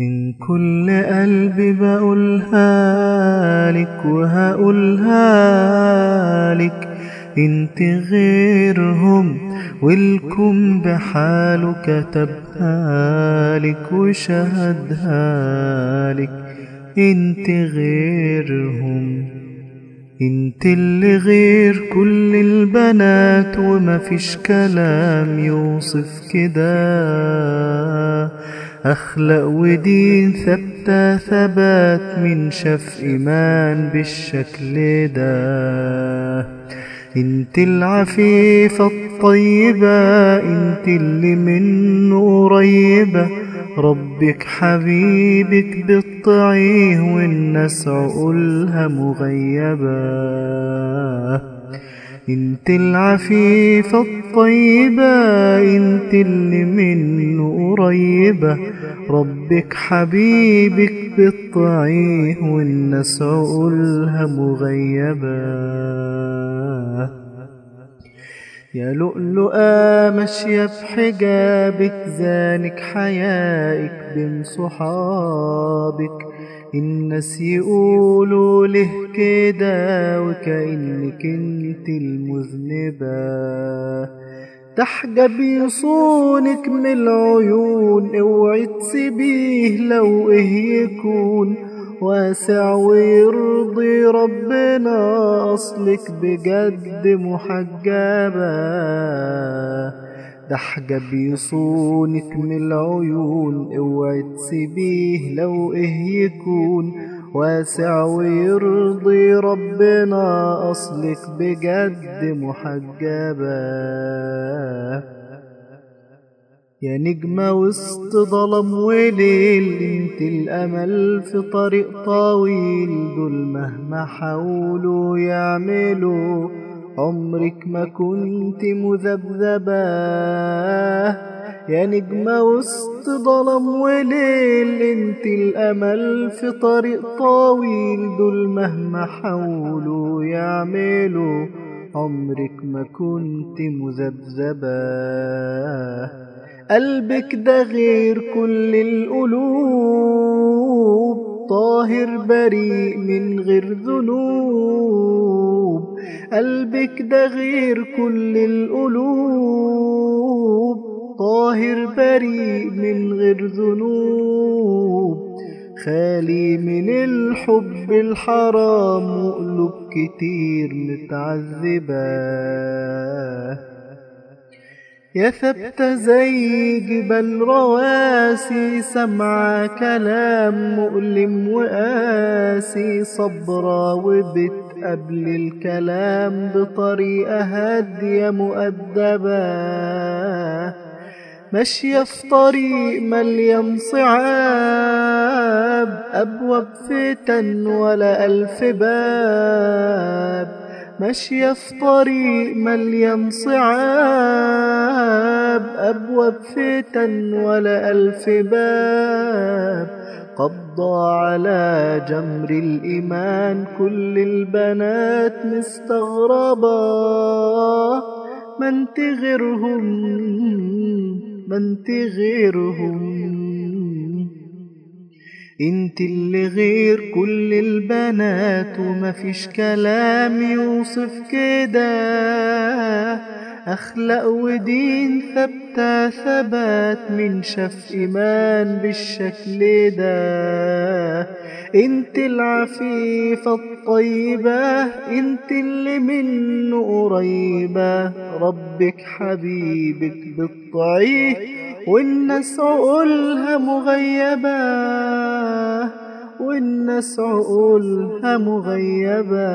من كل قلبي بقولها لك وهقولها لك انت غيرهم والكم بحاله كتبها لك وشهدها لك انت غيرهم انت اللي غير كل البنات ومفيش كلام يوصف كده. أخلاق ودين ثابتة ثبات من شاف إيمان بالشكل ده. انت العفيفة الطيبة انت اللي منه قريبة ربك حبيبك بتطيعيه والناس عقولها مغيبة انت العفيفة الطيبة انت اللي قريبة. ربك حبيبك بتطيعيه والناس عقولها مغيبة يا لؤلؤة ماشية بحجابك زانك حيائك بين صحابك. الناس يقولوا له كده وكأنك أنت المذنبة. تحجب يصونك من العيون اوعي تسيبيه لو إيه يكون. واسع ويرضي ربنا أصلك بجد محجبة. ده حجب يصونك من العيون اوعي تسيبيه لو إيه يكون. واسع ويرضي ربنا أصلك بجد محجبة. يا نجمة وسط ظلم وليل انت الأمل في طريق طويل. دول مهما حاولوا يعملوا عمرك ما كنت مذبذبة. يا نجمة وسط ظلم وليل انت الأمل في طريق طويل. دول مهما حاولوا يعملوا عمرك ما كنت مذبذبة. قلبك ده غير كل القلوب. طاهر بريء من غير ذنوب. قلبك ده غير كل القلوب. طاهر بريء من غير ذنوب. خالي من الحب الحرام وقلوب كتير متعذبه يا ثبت زي جبل رواسي سمع كلام مؤلم وقاسي صبرة وبتقبل الكلام بطريقة هادية مؤدبة. ماشية في طريق مليان صعاب أبواب فتن ولا ألف باب. ماشية في طريق مليان صعاب أبواب فتن ولا ألف باب. قبضة على جمر الإيمان كل البنات مستغربة. ما انت غيرهم ما انت غيرهم انت اللي غير كل البنات ومفيش كلام يوصف كده. أخلاق ودين ثابتة ثبات من شاف إيمان بالشكل ده. انت العفيفة الطيبة انت اللي منه قريبة. ربك حبيبك بتطيعيه والناس عقولها مغيبة والناس عقولها مغيبة